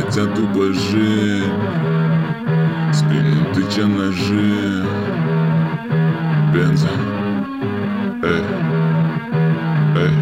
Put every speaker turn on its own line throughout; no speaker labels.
хотят тупо жить Спину тыча ножи Бензин. Эй. Эй.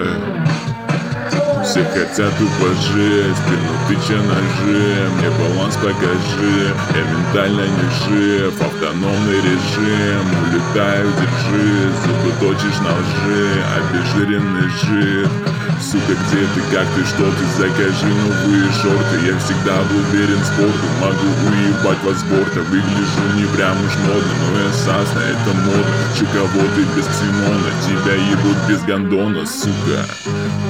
Эй. Все хотят тупо жить Спину тыча ножи Мне баланс покажи. Я ментально не жив. Автономный режим. Улетаю, держи. Зубы точишь на лжи. Обезжиренный жир Сука, где ты, как ты, что ты, закажи новые шорты Я всегда был верен спорту, могу уебать вас борта. Выгляжу не прям уж модно, но я сасна, это модно. Чё кого ты без ксенона, тебя ебут без гондона, сука.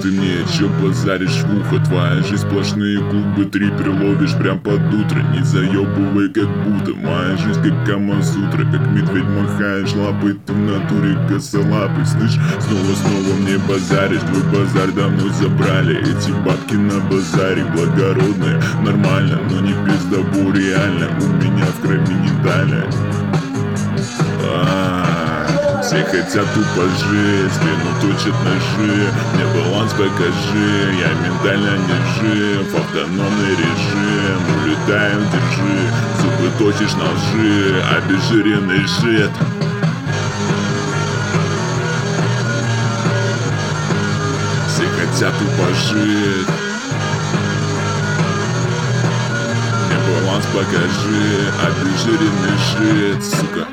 Ты мне чё базаришь в ухо, твоя жизнь сплошные губы Трипер ловишь прям под утро, не заебывай как будто. Моя жизнь как Камасутра, как медведь махаешь лапой. Ты в натуре косолапый, слышь, снова-снова мне базаришь. Твой базар давно забрали Эти бабки на базаре благородные. Нормально, но не пиздобу реально. У меня в крови не дали. А, Все хотят тупо жить, спину точат ножи. Мне баланс покажи, я ментально не жив. Автономный режим, улетаем, держи. Зубы точишь на лжи, обезжиренный жид Все хотят тупо жить. Мне баланс покажи Обезжиренный жид, сука